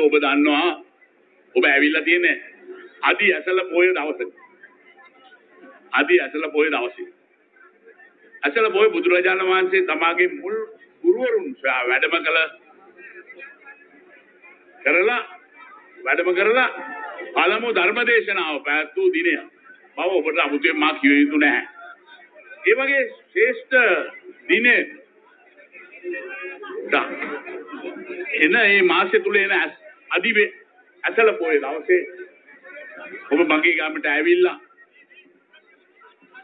ඔබ දන්නවා ඔබ ඇවිල්ලා තියෙන්නේ අදි ඇසල පොය දවසක. අදි ඇසල පොය දවසේ. ඇසල පොය බුදුරජාණන් වහන්සේ තමාගේ මුල් ගුරුවරුන් සොයා වැඩම කළ කරලා වැඩම කරලා පළමු ධර්ම දේශනාව පැවැත්වූ දිනය. බව ඔබට අමුතුවෙන් මා කිව යුතු නැහැ. ඒ වගේ ශ්‍රේෂ්ඨ දිනේ දා එන මේ මාසෙ තුල එන ඇස්- අදිවේ ඇසල පොයේ දවසේ ඔබ මගේ ගාමට ඇවිල්ලා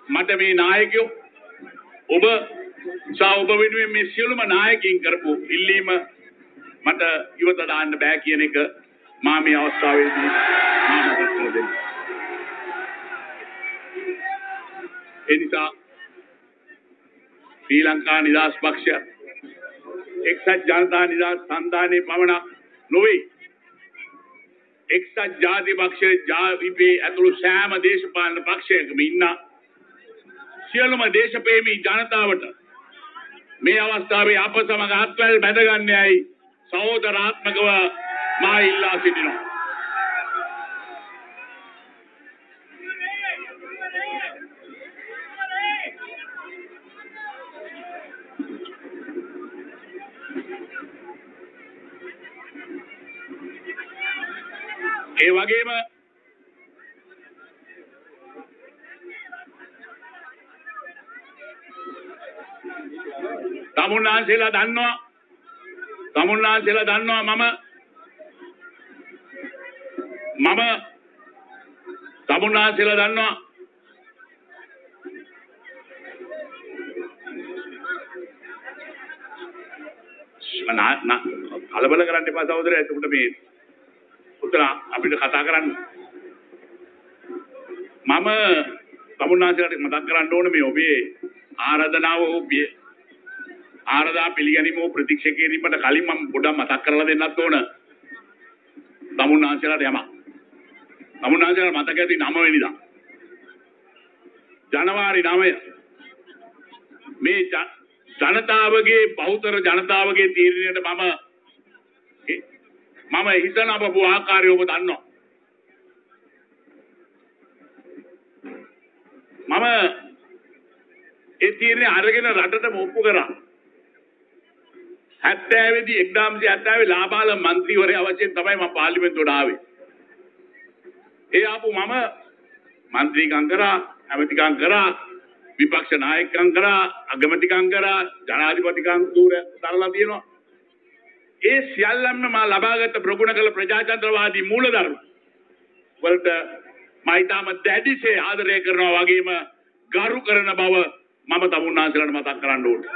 මට මේ නායකයෝ ඔබ සා ඔබ වෙනුවෙන් මේ සියලුම නායකයින් කරපු ඉල්ලීම මට ඉවත දාන්න බෑ කියන එක මා මේ අවස්ථාවේදී මා මතක් කර දෙන්න. ඒ නිසා ශ්‍රී ලංකා නිදහස් පක්ෂය එක්සත් ජනතා නිදහස් සන්ධානයේ පමණක් නොවේ එක්සත් ජාති පක්ෂ ජාතිපේ ඇතුළු සෑම දේශපාලන පක්ෂයකම ඉන්න සියලුම දේශපේමී ජනතාවට මේ අවස්ථාවේ අප සමග අත්වැල් බැඳගන්නයයි සහෝදරාත්මකව මා ඉල්ලා සිටිනවා. වගේම තමුන්නාන්සේලා දන්නවා. තමුන්නාන්සේලා දන්නවා මම මම තමුන්නාන්සේලා දන්නවා. නා- නා- කලබල කරන්න එපා සහෝදරයා. එතකොට මේ උතර අපිට කතා කරන්න මම තමුන්නාන්සේලාට මතක් කරන්න ඕන මේ ඔබේ ආරාධනාව ඔබේ ආරදා පිළිගැනීම හෝ ප්‍රතික්ෂේප කිරීමට කලින් මම පොඩ්ඩක් මතක් කරලා දෙන්නත් ඕන තමුන්නාන්සේලාට යමක්. තමුන්නාන්සේලාට මතක ඇති 9 වෙනිදා. ජනවාරි 9 මේ ජ- ජනතාවගේ බහුතර ජනතාවගේ තීරණයට මම එ- මම හිත නබපු ආකාරය ඔබ දන්නවා. මම ඒ තීරණය අරගෙන රටට ඔප්පු කරා. හැත්තෑවෙදි එක්දාම්සි හැත්තාවේ ලාබාල මන්ත්‍රීවරයා වශයෙන් තමයි මම පාර්ලිමේන්තුවට ආවේ. ඒ ආපු මම මන්ත්‍රීකම් කරා, ඇමතිකම් කරා, විපක්ෂ නායකකම් කරා, අගමැතිකම් කරා, ජනාධිපතිකම් දූර දරලා තියෙනවා. ඒ සියල්ලම මා ලබාගත් ප්‍රගුණ කළ ප්‍රජාතන්ත්‍රවාදී මූලධර්ම. වලට මම ඊටම දැඩිසේ ආදරය කරනවා වගේම ගරු කරන බව මම තමුන්නාන්සලට මතක් කරන්න ඕනේ.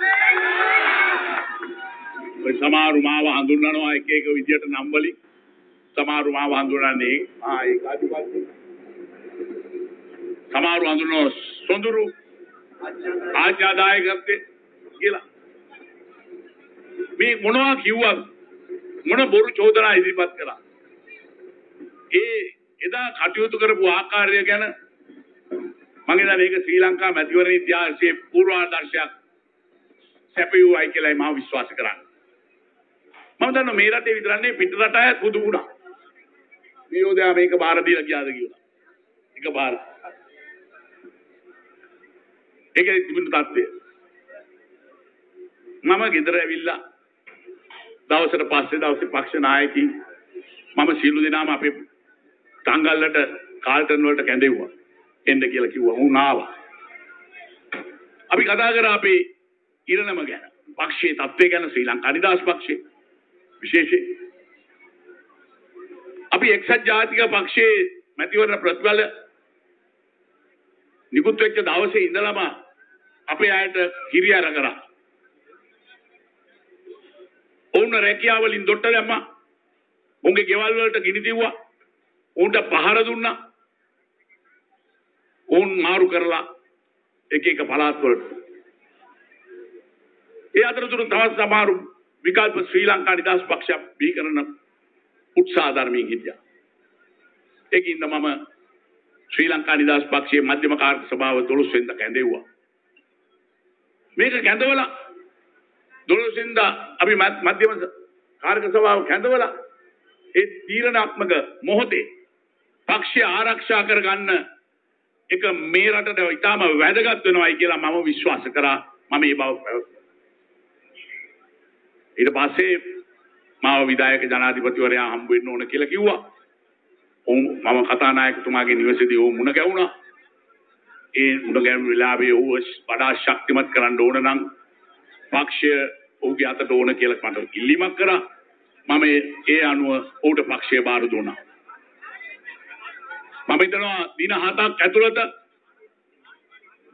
ඔය සමහරු මාව හඳුන්වනවා එක එක විදියට නම් වලින්. සමහරු මාව හඳුන්වන්නේ ආ ඒක අදිපත්ති සමහරු හඳුන්වනවා සොඳුරු ආඥාදායකත්වයේ කියලා. මේ මොනවා කිව්වද මොන බොරු චෝදනා ඉදිරිපත් කළා ඒ එදා කටයුතු කරපු ආකාරය ගැන මම හිතන්නේ ඒක ශ්‍රී ලංකා මැතිවරණ ඉතිහාසයේ පූර්වාදර්ශයක් සැපයුවයි කියලායි මම විශ්වාස කරන්නේ මම දන්නවා මේ රටේ විතරක් නෙවෙයි පිට රට අයත් පුදු වුණා. විරෝධයා මේක බාර දීලා ගියාද කියලා. එක බාර. ඒකයි තිබුණු තත්ත්වය. මම ගෙදර ඇවිල්ලා දවසට පස්සේ දවසේ පක්ෂ නායකයින් මම සියලු දෙනාම අපේ තංගල්ලට කාල්ටන් වලට කැඳෙව්වා. එන්න කියලා කිව්වා. උන් ආවා. අපි කතා කරා අපේ ඉරණම ගැන. පක්ෂයේ තත්ත්වය ගැන ශ්‍රී ලංකා නිදහස් පක්ෂයේ විශේෂයෙන් අපි එක්සත් ජාතික පක්ෂයේ මැතිවරණ ප්‍රතිඵල නිකුත් වෙච්ච දවසේ ඉඳලම අපේ අයට හිරියාර කරා. ඔවුන් රැකියාව වලින් දොට්ට දැම්මා. උන්ගේ ගෙවල් වලට ගිනි දිව්වා. උන්ට පහර දුන්නා. උන් මාරු කරලා එක එක පළාත් වලට. ඒ අතරතුර තවත් සමහරු විකල්ප ශ්‍රී ලංකා නිදහස් පක්ෂයක් බිහි කරන උත්සාහ ධර්මයෙන් හිටියා. ඒකින්ද මම ශ්‍රී ලංකා නිදහස් පක්ෂයේ මධ්‍යම කාර්ය සභාව 12 වෙනිදා කැඳෙව්වා. මේක කැඳවලා 12 වෙනිදා අපි මධ්‍යම කාර්ය සභාව කැඳවලා ඒ තීරණාත්මක මොහොතේ පක්ෂය ආරක්ෂා කරගන්න එක මේ රටට ඉතාම වැදගත් වෙනවයි කියලා මම විශ්වාස කරා මම ඒ බව පැවසුවා. ඊට පස්සේ මාව විධායක ජනාධිපතිවරයා හම්බ වෙන්න ඕන කියලා කිව්වා. ඔවුන් මම කතානායකතුමාගේ නිවසේදී ඔවුන් මුණ ගැහුණා. ඒ මුණ ගැහුණු වෙලාවේ ඔහුව වඩා ශක්තිමත් කරන්න ඕන නම් පක්ෂය ඔහුගේ අතට ඕන කියලා මට ඉල්ලීමක් කරා. මම ඒ අනුව ඔහුට පක්ෂය බාර දුන්නා. මම හිතනවා දින හතක් ඇතුළත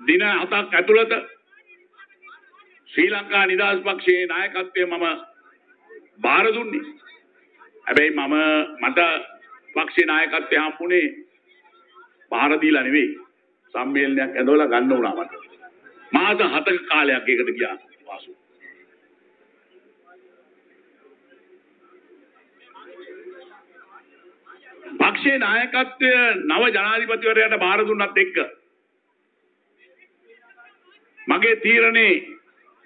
දින හතක් ඇතුළත ශ්‍රී ලංකා නිදහස් පක්ෂයේ නායකත්වය මම බාර දුන්නේ. හැබැයි මම මට පක්ෂේ නායකත්වය හම්බුනේ බාර දීලා නෙවෙයි. සම්මේලනයක් ඇඳවලා ගන්න වුණා මට. මාස 7ක කාලයක් ඒකට ගියා වාසු. පක්ෂේ නායකත්වය නව ජනාධිපතිවරයාට බාර දුන්නත් එක්ක මගේ තීරණේ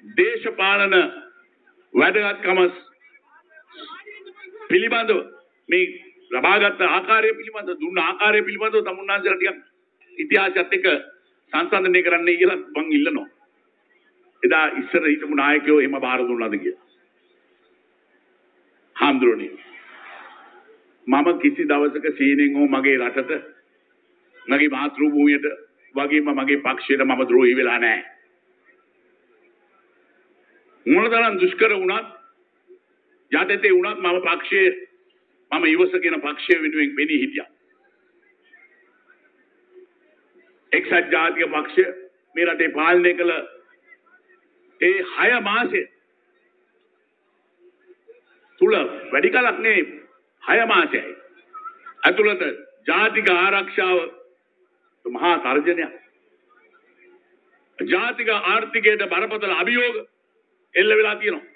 දේශපාලන වැදගත්කම පිළිබඳව මේ ලබාගත් ආකාරය පිළිබඳව දුන්න ආකාරය පිළිබඳව තමුන්නාන්සලා ටිකක් ඉතිහාසයත් එක්ක සංසන්දනය කරන්නයි කියලා මං ඉල්ලනවා. එදා ඉස්සර හිටපු නායකයෝ එහෙම බාර දුන්නාද කියලා. හාමුදුරනේ මම කිසි දවසක සීනෙන් හෝ මගේ රටට මගේ මාතෘ භූමියට වගේම මගේ පක්ෂයට මම ද්‍රෝහී වෙලා නැහැ. මොනතරම් දුෂ්කර වුණත් යටතේ වුණත් මම පක්ෂයේ මම ඉවසගෙන පක්ෂය වෙනුවෙන් පෙනී හිටියා. එක්සත් ජාතික පක්ෂය මේ රටේ පාලනය කළ ඒ හය මාසය තුල වැඩි කලක් නෙවෙයි හය මාසයයි. ඇතුළත ජාතික ආරක්ෂාව මහා තර්ජනයක්. ජාතික ආර්ථිකයට බරපතල අභියෝග එල්ල වෙලා තියෙනවා.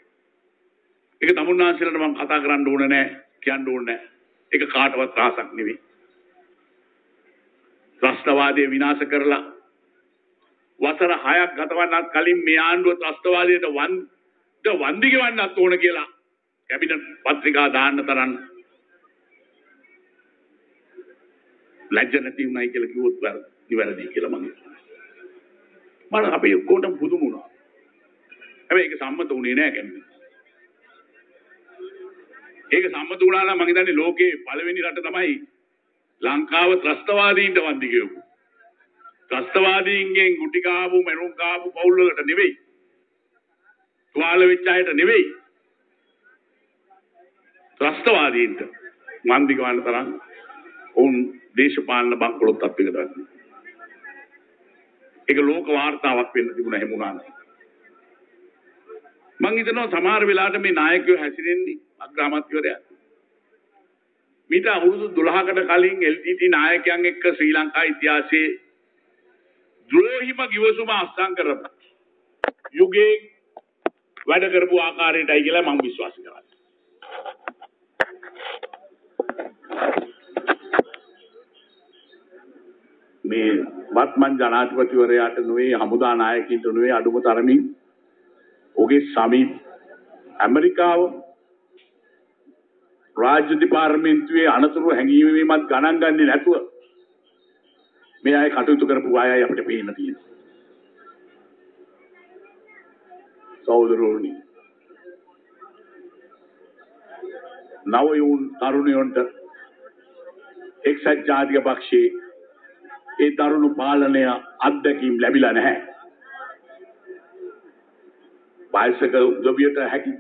ඒක තමුන්නාන්සලට මම කතා කරන්න ඕන නෑ කියන්න ඕන නෑ. ඒක කාටවත් රාසක් නෙවෙයි. ත්‍රස්තවාදය විනාශ කරලා වසර 6ක් ගතවන්නත් කලින් මේ ආණ්ඩුව ත්‍රස්තවාදයට වන්ද වන්දි ගෙවන්නත් ඕන කියලා කැබිනට් පත්‍රිකා දාන්න තරම් ලැජ්ජ නැති උනායි කියලා කිව්වොත් වැරදි කියලා මම හිතනවා. මම අපේ ඔක්කොටම පුදුම වුණා. හැබැයි ඒක සම්මත වුණේ නෑ කැමති. ඒක සම්මත වුණා නම් මම හිතන්නේ ලෝකේ පළවෙනි රට තමයි ලංකාව ත්‍රස්තවාදීන්ට වන්දි ගෙවපු. ත්‍රස්තවාදීන්ගෙන් ගුටි කාපු මරුන් කාපු පවුල් වලට නෙවෙයි. තුවාල වෙච්ච අයට නෙවෙයි. ත්‍රස්තවාදීන්ට වන්දි ගවන්න තරම් ඔවුන් දේශපාලන බංකොලොත් අපිට ගන්න. ඒක ලෝක වාර්තාවක් වෙන්න තිබුණා එහෙම වුණා නම්. මං හිතනවා සමහර වෙලාවට මේ නායකයෝ හැසිරෙන්නේ අග්‍රාමාත්‍යවරයා. මීට අවුරුදු 12කට කලින් LTT නායකයන් එක්ක ශ්‍රී ලංකා ඉතිහාසයේ ද්‍රෝහිම කිවසුම අත්සන් කරපු යුගයේ වැඩ කරපු ආකාරයටයි කියලා මම විශ්වාස කරනවා. මේ වත්මන් ජනාධිපතිවරයාට නොවේ හමුදා නායකින්ට නොවේ අඩුම තරමින් ඔහුගේ සමීප ඇමරිකාව රාජ්‍ය දෙපාර්තමේන්තුවේ අනතුරු හැඟීමීමත් ගණන් ගන්නේ නැතුව මේ අය කටයුතු කරපු අයයි අපිට පේන්න තියෙන්නේ. සහෝදරෝනි නවයුන් තරුණයන්ට එක්සත් ජාතික පක්ෂයේ ඒ තරුණු පාලනය අත්දැකීම් ලැබිලා නැහැ. වයසක උදවියට හැකි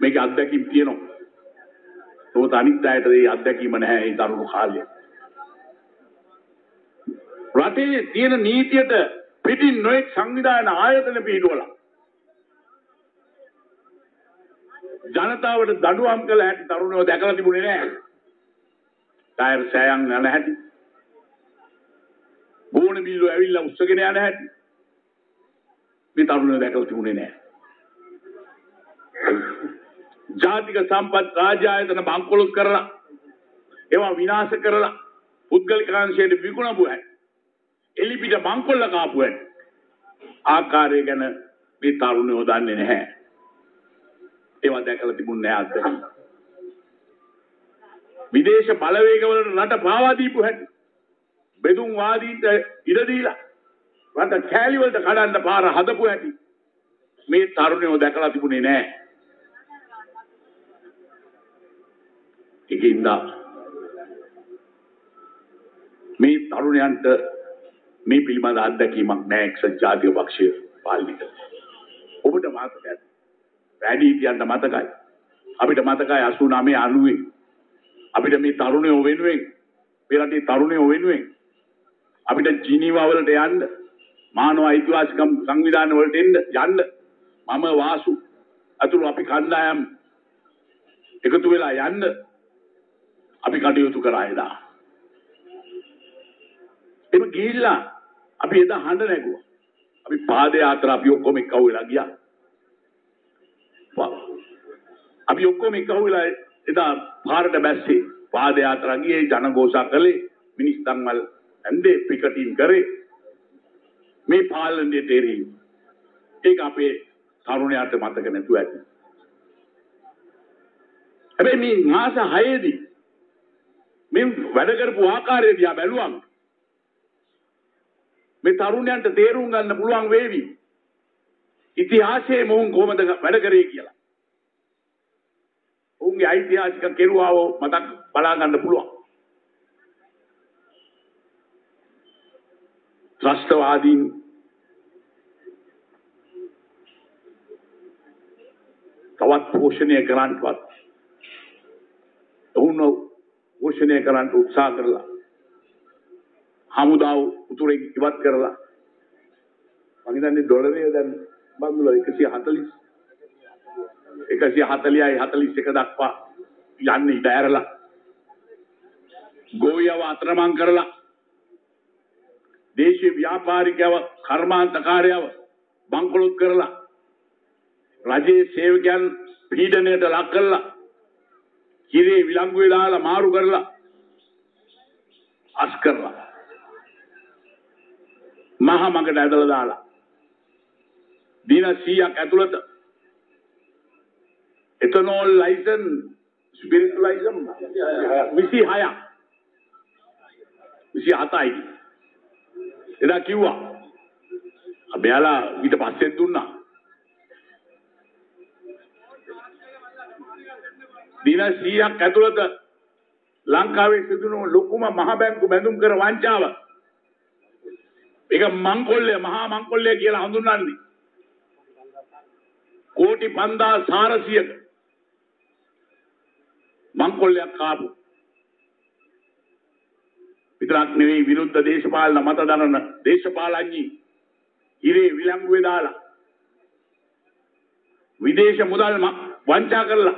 මේක අත්දැකීම් තියෙනවා. නමුත් අනිත් අයට ඒ අත්දැකීම නැහැ ඒ තරුණු කාලේ. රටේ තියෙන නීතියට පිටින් නොඑක් සංවිධාන ආයතන පිළිඩුවලා ජනතාවට දඩුවම් කළ හැටි තරුණයෝ දැකලා තිබුණේ නැහැ. ටයර් සෑයන් යන හැටි. බෝන බිල්ලෝ ඇවිල්ලා උස්සගෙන යන හැටි. මේ තරුණයෝ දැකලා තිබුණේ නැහැ. ජාතික සම්පත් රාජ්‍ය ආයතන බංකොලොත් කරලා ඒවා විනාශ කරලා පුද්ගලික අංශයට විකුණපු හැටි. එලිපිට බංකොල්ල කාපු හැටි. ආකාරය ගැන මේ තරුණයෝ දන්නේ නැහැ. ඒවා දැකලා තිබුණේ නැහැ අද. විදේශ බලවේගවලට රට පාවා දීපු හැටි. බෙදුම් වාදීන්ට ඉඩ දීලා රට කෑලි වලට කඩන්න පාර හදපු හැටි. මේ තරුණයෝ දැකලා තිබුණේ නෑ. ඒකින්ද මේ තරුණයන්ට මේ පිළිබඳ අත්දැකීමක් නෑ එක්සත් ජාතික පක්ෂය පාලනය කරලා. ඔබට මතකයි. වැඩි හිටියන්ට මතකයි. අපිට මතකයි 89 90 අපිට මේ තරුණයෝ වෙනුවෙන් මේ රටේ තරුණයෝ වෙනුවෙන් අපිට ජිනීවා වලට යන්න මානව අයිතිවාසිකම් සංවිධාන වලට එන්න යන්න මම වාසු අතුරු අපි කණ්ඩායම් එකතු වෙලා යන්න අපි කටයුතු කරා එදා. එම ගිහිල්ලා අපි එදා හඬ නැගුවා. අපි පාද යාත්‍රා අපි ඔක්කොම එක්කව වෙලා ගියා. පා- අපි ඔක්කොම එක්කව වෙලා එදා පාරට බැස්සේ පාද යාත්‍රා ගියේ ජනഘോഷා කළේ මිනිස්තන් වල ඇන්දේ පිකටින් කරේ මේ පාලනයේ තේරීම. ඒක අපේ තරුණයාට මතක නැතුව ඇති. හැබැයි මේ මාස 6 දී මේ වැඩ කරපු ආකාරය දිහා බැලුවම මේ තරුණයන්ට තේරුම් ගන්න පුළුවන් වේවි. ඉතිහාසයේ මොවුන් කොහොමද වැඩ කරේ කියලා. ඔවුන්ගේ ඓතිහාසික කෙරුවාව මතක් බලා ගන්න පුළුවන්. ත්‍රස්තවාදීන්. තවත් පෝෂණය කරන්නවත්. ඔවුන් පෝෂණය කරන්න උත්සාහ කරලා. හමුදාව උතුරෙන් ඉවත් කරලා. මම හිතන්නේ ඩොලරය දැන් බඳුලා 140 140යි 41 දක්වා යන්නේ ඉඩ ඇරලා. ගෝවියව අතරමං කරලා. දේශීය ව්‍යාපාරිකයව කර්මාන්තකාරයව බංකොලොත් කරලා රජයේ සේවකයන් පීඩනයට ලක් කරලා කිරේ විලංගුවේ දාලා මාරු කරලා අස් කරලා මහා මඟට ඇදලා දාලා දින 100ක් ඇතුළත එතනෝල් ලයිසන් ස්පිරිට් ලයිසන් 26ක් 27යි එදා කිව්වා අපයාලා ඊට පස්සෙත් දුන්නා. දින 100ක් ඇතුළත ලංකාවේ සිදුණු ලොකුම මහ බැංකු බැඳුම් කර වංචාව. ඒක මංකොල්ලය මහා මංකොල්ලය කියලා හඳුන්වන්නේ. කෝටි 5400ක මංකොල්ලයක් ආපු විතරක් නෙවෙයි විරුද්ධ දේශපාලන මත දනන දේශපාලඥී ඉරේ විලංගුවේ දාලා. විදේශ මුදල් ම- වංචා කරලා.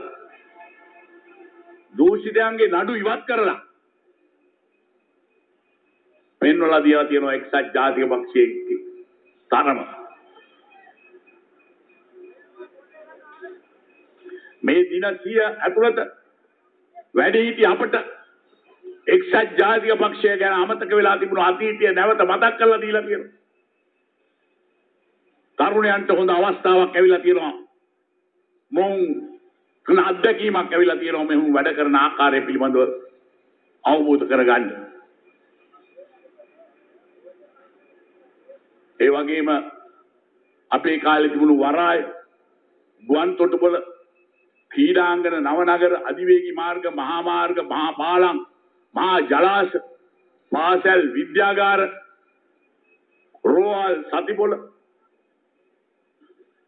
දූෂිතයන්ගේ නඩු ඉවත් කරලා. පෙන්වලා දීලා තියෙනවා එක්සත් ජාතික පක්ෂයේ තරම. මේ දින 100 ඇතුළත වැඩිහිටි අපට එක්සත් ජාතික පක්ෂය ගැන අමතක වෙලා තිබුණු අතීතය නැවත මතක් කරලා දීලා තියෙනවා. තරුණයන්ට හොඳ අවස්ථාවක් ඇවිල්ලා තියෙනවා. මොවුන් කන අත්දැකීමක් ඇවිල්ලා තියෙනවා මෙහුන් වැඩ කරන ආකාරය පිළිබඳව අවබෝධ කරගන්න. ඒ වගේම අපේ කාලේ තිබුණු වරාය ගුවන් තොටුපළ ක්‍රීඩාංගන නවනගර අධිවේගී මාර්ග මහා මාර්ග මහා පාලම් මහා ජලාශ පාසල් විද්‍යාගාර රෝහල් සතිපොළ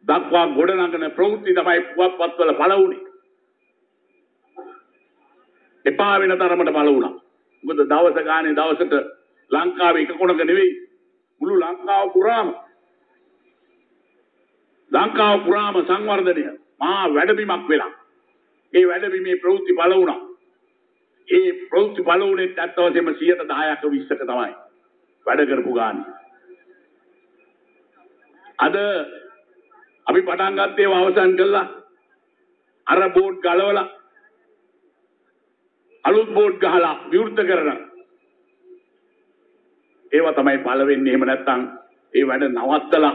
දක්වා ගොඩනගන ප්‍රවෘත්ති තමයි පුවත්පත්වල පළ වුණේ. එපා වෙන තරමට පළ වුණා. මොකද දවස ගානේ දවසට ලංකාවේ එක කොනක නෙවෙයි මුළු ලංකාව පුරාම ලංකාව පුරාම සංවර්ධනය මහා වැඩබිමක් වෙලා. ඒ වැඩබිමේ ප්‍රවෘත්ති පළ වුණා. ඒ ප්‍රවෘත්ති පළ වුණේ ඇත්ත වශයෙන්ම 10%ක 20ක තමයි. වැඩ කරපු ගානේ. අද අපි පටන් ගත්තේ ඒවා අවසන් කළා. අර බෝඩ් ගලවලා අලුත් බෝඩ් ගහලා විවෘත කරන ඒවා තමයි පළ වෙන්නේ. එහෙම නැත්නම් ඒ වැඩ නවත්තලා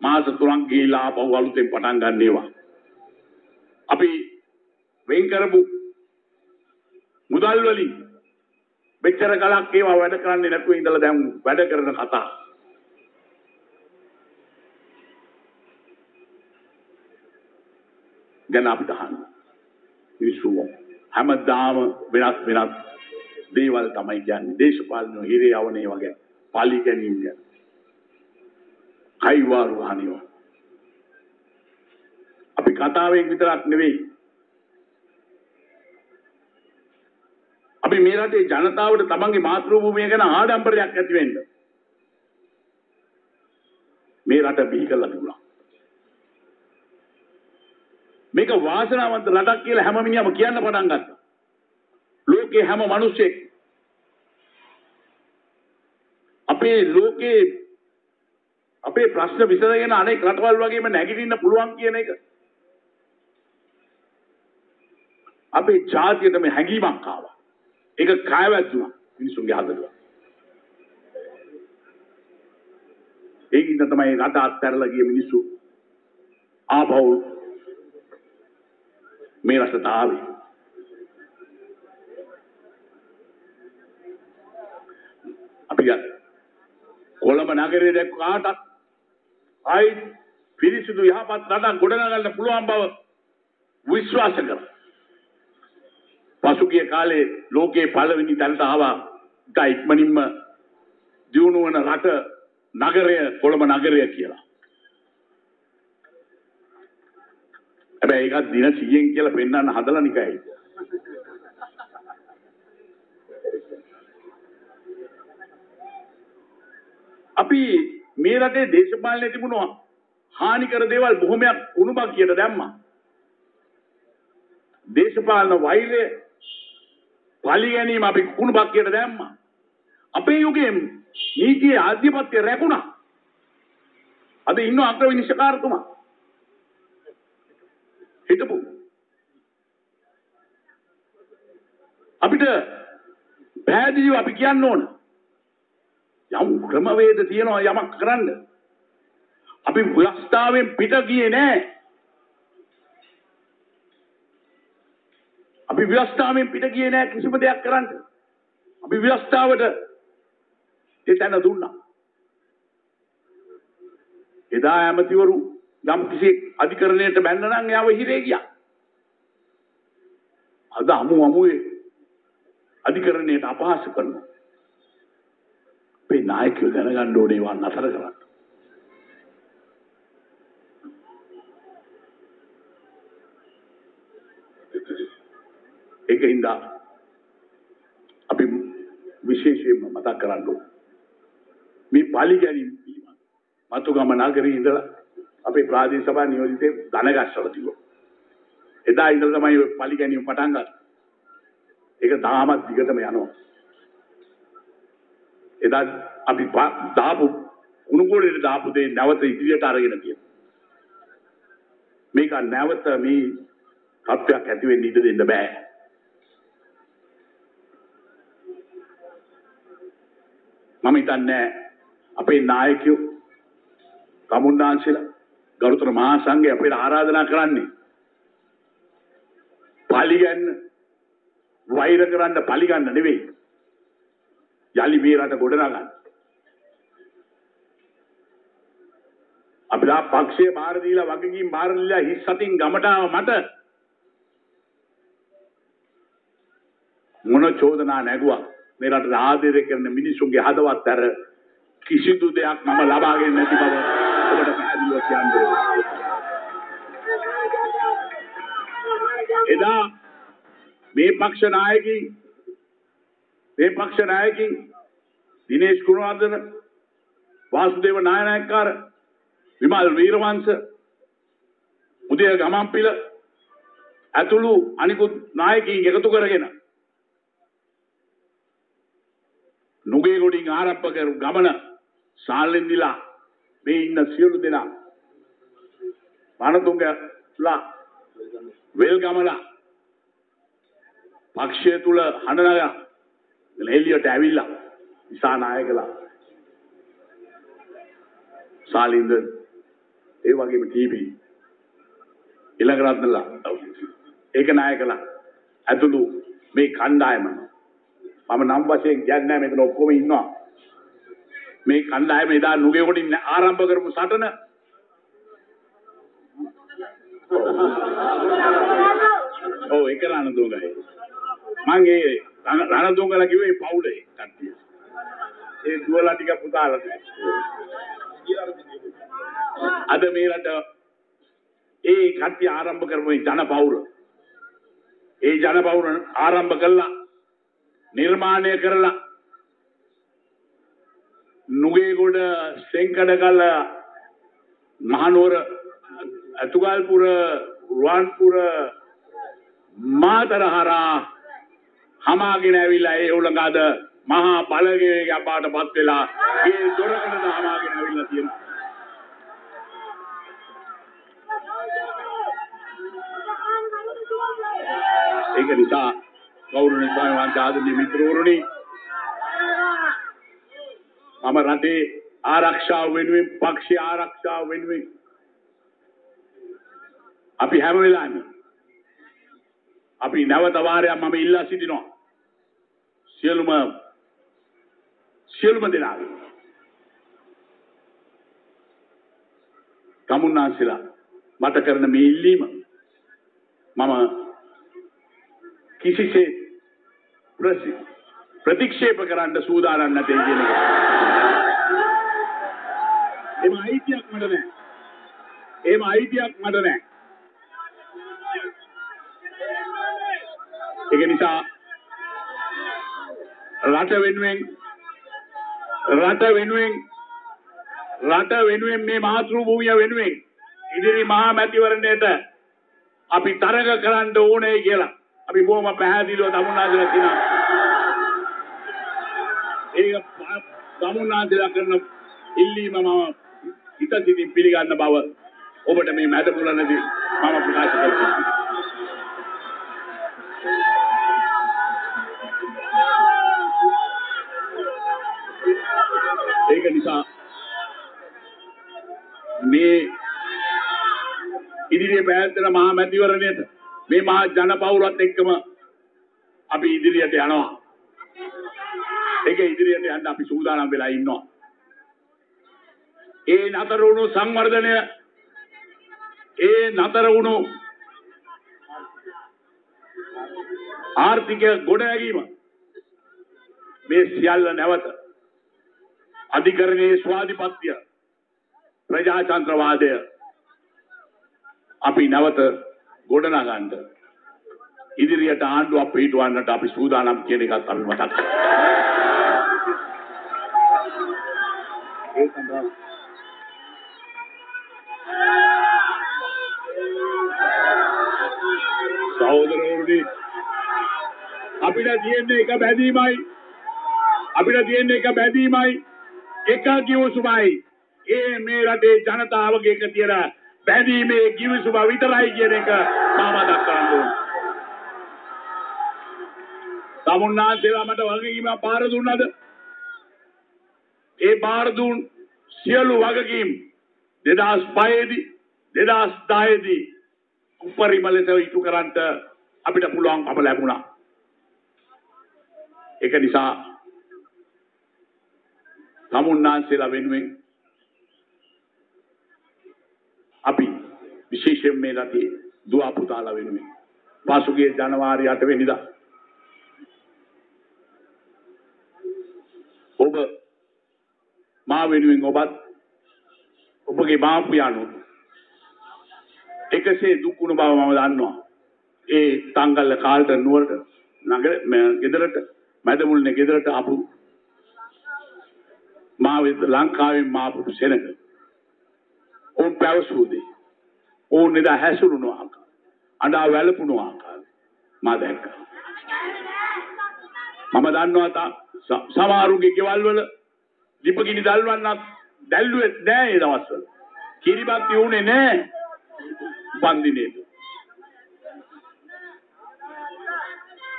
මාස 3ක් ගිහිලා ආපහු අලුතෙන් පටන් ගන්න ඒවා. අපි වෙන් කරපු මුදල් වලින් මෙච්චර කලක් ඒවා වැඩ කරන්නේ නැතුව ඉඳලා දැන් වැඩ කරන කතා. ගැන අපිට අහන්න. මිනිස්සු හැමදාම වෙනස් වෙනස් දේවල් තමයි කියන්නේ. දේශපාලන හිරේ යවනේ වගේ පාලි ගැනීම ගැන. කයිවාරු අහනවා. අපි කතාවෙන් විතරක් නෙවෙයි අපි මේ රටේ ජනතාවට තමන්ගේ මාතෘ භූමිය ගැන ආඩම්බරයක් ඇති වෙන්න මේ රට බිහි කරලා තිබුණා. මේක වාසනාවන්ත රටක් කියලා හැම මිනිහම කියන්න පටන් ගත්තා. ලෝකේ හැම මිනිස්සෙක් අපේ ලෝකේ අපේ ප්‍රශ්න විසඳගෙන අනෙක් රටවල් වගේම නැගිටින්න පුළුවන් කියන එක අපේ ජාතියට මේ හැඟීමක් ආවා. ඒක කායවැද්දුනා මිනිසුන්ගේ හදවත. ඒකින්ද තමයි රට අත්හැරලා ගිය මිනිස්සු ආපහු මේ රටට ආවේ. අපි කොළඹ නගරයේ දැක්ක කාටත් ආයි පිරිසිදු යහපත් රටක් ගොඩනගන්න පුළුවන් බව විශ්වාස කරා. පසුගිය කාලේ ලෝකේ පළවෙනි තැනට ආවා ඉතා ඉක්මනින්ම දියුණු වන රට නගරය කොළඹ නගරය කියලා. හැබැයි ඒකත් දින 100න් කියලා පෙන්වන්න හදලා නිකයි. අපි මේ රටේ දේශපාලනේ තිබුණා හානිකර දේවල් බොහොමයක් උණුබක් කියට දැම්මා. දේශපාලන වෛරය පලි ගැනීම අපි කුණු බක්කියට දැම්මා. අපේ යුගයේ නීතියේ ආධිපත්‍ය රැකුණා. අද ඉන්න අග්‍ර විනිශ්චයකාරතුමා. හිටපු. අපිට පැහැදිලිව අපි කියන්න ඕන. යම් ක්‍රමවේද තියෙනවා යමක් කරන්න. අපි ව්‍යවස්ථාවෙන් පිට ගියේ නෑ. අපි ව්‍යවස්ථාවෙන් පිට ගියේ නෑ කිසිම දෙයක් කරන්න. අපි ව්‍යවස්ථාවට ඒ තැන දුන්නා. එදා ඇමතිවරු යම් කිසි අධිකරණයට බැන්න නම් එයාව හිරේ ගියා. අද අමු අමුවේ අධිකරණයට අපහාස කරනවා. අපේ නායකයෝ දැනගන්න ඕනේ ඒවා නතර කරන්න. ඒක හින්දා අපි විශේෂයෙන්ම මතක් කරන්න ඕන. මේ පාලි ගැනීම පිළිබඳ මතුගම නගරේ ඉඳලා අපේ ප්‍රාදේශ සභා නියෝජිතේ ධනගස්සවල තිබුණා. එදා ඉඳලා තමයි ඔය පාලි ගැනීම පටන් ගත්තේ. ඒක තාමත් දිගටම යනවා. එදා අපි දාපු උණුගෝලෙට දාපු දේ නැවත ඉදිරියට අරගෙන තියෙනවා. මේක නැවත මේ තත්ත්වයක් ඇති වෙන්න ඉඩ දෙන්න බෑ. මම හිතන්නේ අපේ නායකයෝ තමුන්නාන්සලා ගරුතර මහා සංඝය අපිට ආරාධනා කරන්නේ පලිගන්න වෛර කරන්න පලිගන්න නෙවෙයි. යලි මේ රට ගොඩනගන්න. අපිලා පක්ෂයේ බාර දීලා වගකීම් බාර දීලා හිස් සතින් ගමට ආව මට මොන චෝදනා නැගුවා? මේ රටට ආදරය කරන මිනිසුන්ගේ හදවත් අර කිසිදු දෙයක් මම ලබාගෙන නැති බව ඔබට පැහැදිලිව කියන්න එදා මේ පක්ෂ නායකයින් මේ පක්ෂ නායකයින් දිනේෂ් ගුණවර්ධන වාසුදේව නායනායක්කාර විමල් වීරවංශ උදය ගමන්පිල ඇතුළු අනිකුත් නායකයින් එකතු කරගෙන නුගේ ගොඩින් ආරම්භ කරු ගමන සාල්ලෙන්දිලා මේ ඉන්න සියලු දෙනා වනතුංගලා වෙල් ගමලා පක්ෂය තුල හඬනගා එළියට ඇවිල්ලා ඉසා නායකලා සාලින්ද ඒ වගේම ටීවී ඊළඟ රත්නලා ඒක නායකලා ඇතුළු මේ කණ්ඩායම මම නම් වශයෙන් කියන්නේ නැහැ මෙතන ඔක්කොම ඉන්නවා. මේ කණ්ඩායම එදා නුගේකොටින් ආරම්භ කරපු සටන. ඔව් ඒක රණදුංගයි මං ඒ රණදුංගලා කිව්වේ පවුලේ කට්ටිය. ඒ දුවලා ටික පුතාලා අද මේ රට ඒ කට්ටිය ආරම්භ කරපු මේ ජනපෞර. ඒ ජනපෞර ආරම්භ කළා. නිර්මාණය කරලා නුගේගොඩ සෙන්කඩකල මහනුවර අතුගල්පුර රුවන්පුර මාතර හරහා හමාගෙන ඇවිල්ලා ඒ උලඟ අද මහා බලවේගයක් බවට පත් වෙලා ඒ දොරකඩට හමාගෙන ඇවිල්ලා තියෙනවා. ඒක නිසා ගෞරවනීය ස්වාමීන් වහන්සේ ආදරණීය මිත්‍රවරුනි මම රටේ ආරක්ෂාව වෙනුවෙන් පක්ෂ ආරක්ෂාව වෙනුවෙන් අපි හැම වෙලාවෙම අපි නැවත වාරයක් මම ඉල්ලා සිටිනවා. සියලුම සියලුම දෙනාගේ. තමුන්නාන්සලා මට කරන මේ ඉල්ලීම මම කිසිසේත් ප්‍රසි ප්‍රතික්ෂේප කරන්න සූදානම් නැතේ කියන එක. එම අයිතියක් මට නැහැ. එම අයිතියක් මට නැහැ. ඒක නිසා රට වෙනුවෙන් රට වෙනුවෙන් රට වෙනුවෙන් මේ මාතෘ භූමිය වෙනුවෙන් ඉදිරි මහා මැතිවරණයට අපි තරඟ කරන්න ඕනේ කියලා අපි බොහොම පැහැදිලිව තමුන්නාදලා කියනවා. ඒක තමුන්නාදලා කරන ඉල්ලීම මම හිත සිතින් පිළිගන්න බව ඔබට මේ මැද මුලනදී මම ප්‍රකාශ කරනවා. ඒක නිසා මේ ඉදිරියේ පැවැත්වෙන මහා මැතිවරණයට මේ මහා ජනපෞරත් එක්කම අපි ඉදිරියට යනවා. ඒක ඉදිරියට යන්න අපි සූදානම් වෙලා ඉන්නවා. ඒ නතර වුණු සංවර්ධනය ඒ නතර වුණු ආර්ථික ගොඩනැගීම මේ සියල්ල නැවත අධිකරණයේ ස්වාධිපත්‍ය ප්‍රජාතන්ත්‍රවාදය අපි නැවත ගොඩනගන්න. ඉදිරියට ආණ්ඩුවක් පිටවන්නට අපි සූදානම් කියන එකත් අපි මතක් සඳහා සහෝදරවරුනි අපිට තියෙන්නේ එක බැඳීමයි. අපිට තියෙන්නේ එක බැඳීමයි. එක කිව්සුමයි ඒ මේ රටේ ජනතාවගේ එක තියෙන බැඳීමේ කිවිසුම විතරයි කියන එක මම මතක් කරන්න ඕනේ. තමුන්නාන්සේලා මට වගකීම පාර දුන්නද? ඒ පාර දුන් සියලු වගකීම් 2005 දී 2010 දී උපරිම ලෙස ඉටු කරන්නට අපිට පුළුවන්කම ලැබුණා. ඒක නිසා තමුන්නාන්සේලා වෙනුවෙන් අපි විශේෂයෙන් මේ රටේ දුව පුතාලා වෙනුවෙන් පසුගිය ජනවාරි 8 වෙනිදා ඔබ මා වෙනුවෙන් ඔබත් ඔබගේ මාපියන්ු එකසේ දුක් වුණ බව මම දන්නවා. ඒ තංගල්ල කාල්ට නුවරට නගර ගෙදරට මැදමුල්නේ ගෙදරට ආපු මා ලංකාවෙන් මාපු සෙනඟ ඔවුන් පැවසූදේ. ඔවුන් එදා හැසුරුණු ආකාර. අඬා වැළපුණු ආකාරය මා දැක්කා. මම දන්නවා තා සමහරුගේ ගෙවල් වල දීපගිනි දැල්වන්නත් දැල්ලුවේ නෑ ඒ දවස්වල. කිරිබත් යුනේ නෑ. වන්දිනේද.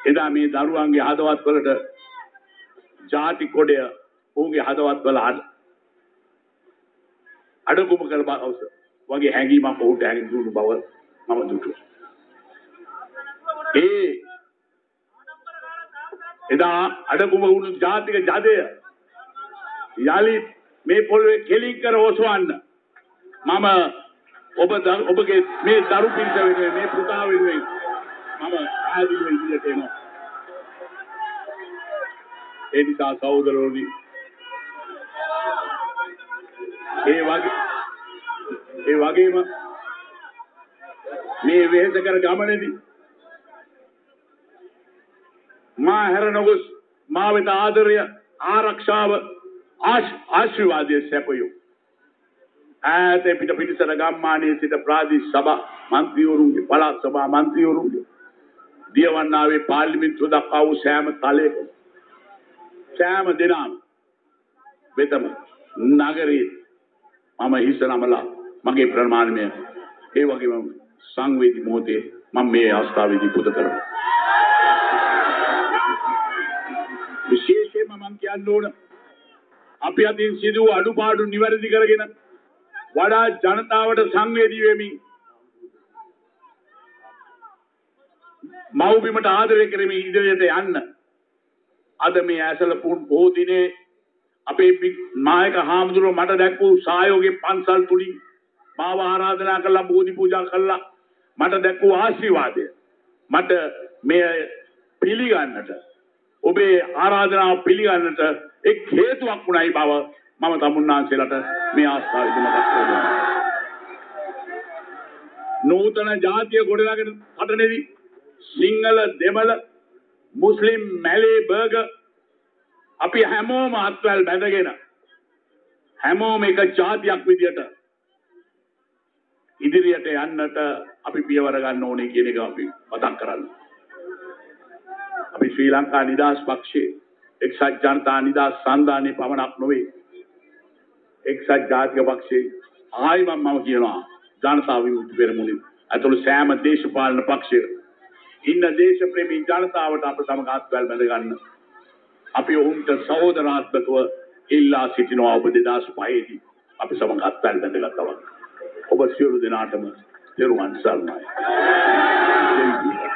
එදා මේ දරුවන්ගේ හදවත් වලට ಜಾති කොඩය ඔහුගේ හදවත් වල අඩගුම කළ බව වගේ හැඟීමක් ඔහුට හැඟි දුණු බව මම දුටුවා. ඒ එදා අඩකුම වුණු ජාතික ජදය යළි මේ පොළොවේ කෙලින් කර ඔසවන්න මම ඔබ ද- ඔබගේ මේ දරු පිරිස වෙනුවෙන් මේ පුතා වෙනුවෙන් මම පැහැදිලිව ඉදිරියට එනවා ඒ නිසා සහෝදරවනි ඒ වගේ ඒ වගේම මේ වෙහෙස කර ගමනේදී මා හැර නොගොස් මා වෙත ආදරය ආරක්ෂාව ආශ්- ආශිර්වාදය සැපයූ. ඈත පිට පිටිසර ගම්මානයේ සිට ප්‍රාදේශ සභා මන්ත්‍රීවරුන්ගේ පළාත් සභා මන්ත්‍රීවරුන්ගේ දියවන්නාවේ පාර්ලිමේන්තුව දක්වා වූ සෑම තලයකම සෑම දෙනාම වෙතම නගරයේ මම හිස නමලා මගේ ප්‍රමාණමය ඒ වගේම සංවේදී මොහොතේ මම මේ අවස්ථාවේදී පුද කරනවා විශේෂයෙන්ම මම කියන්න ඕන අපි අතින් සිදු වූ අඩුපාඩු නිවැරදි කරගෙන වඩා ජනතාවට සංවේදී වෙමින් මව්බිමට ආදරය කරමින් ඉදිරියට යන්න. අද මේ ඇසල පුන් බොහෝ දිනේ අපේ පි- නායක හාමුදුරුවෝ මට දැක්වූ සහයෝගයේ පන්සල් තුලින් මාව ආරාධනා කළා බෝධි පූජා කළා. මට දැක්වූ ආශිර්වාදය. මට මේ පිළිගන්නට ඔබේ ආරාධනාව පිළිගන්නට එක් හේතුවක් වුණයි බව මම තමුන්නාන්සේලට මේ ආස්ථාවේදී මතක් කරනවා. නූතන ජාතිය ගොඩනගෙන සටනේදී සිංහල දෙමළ මුස්ලිම් මැලේ බර්ග අපි හැමෝම අත්වැල් බැඳගෙන හැමෝම එක ජාතියක් විදියට ඉදිරියට යන්නට අපි පියවර ගන්න ඕනේ කියන එක අපි මතක් කරන්න. අපි ශ්‍රී ලංකා නිදහස් පක්ෂයේ එක්සත් ජනතා නිදහස් සන්ධානයේ පමණක් නොවේ. එක්සත් ජාතික පක්ෂයේ ආයිමම මම කියනවා ජනතා විමුක්ති පෙරමුණේ ඇතුළු සෑම දේශපාලන පක්ෂයක ඉන්න දේශප්‍රේමී ජනතාවට අප සමග අත්වැල් බැඳ ගන්න. අපි ඔවුන්ට සහෝදරාත්මකව ඉල්ලා සිටිනවා ඔබ 2005 දී අපි සමග අත්වැල් බැඳගත්තා වගේ. ඔබ සියලු දෙනාටම තෙරුවන් සරණයි. Thank you.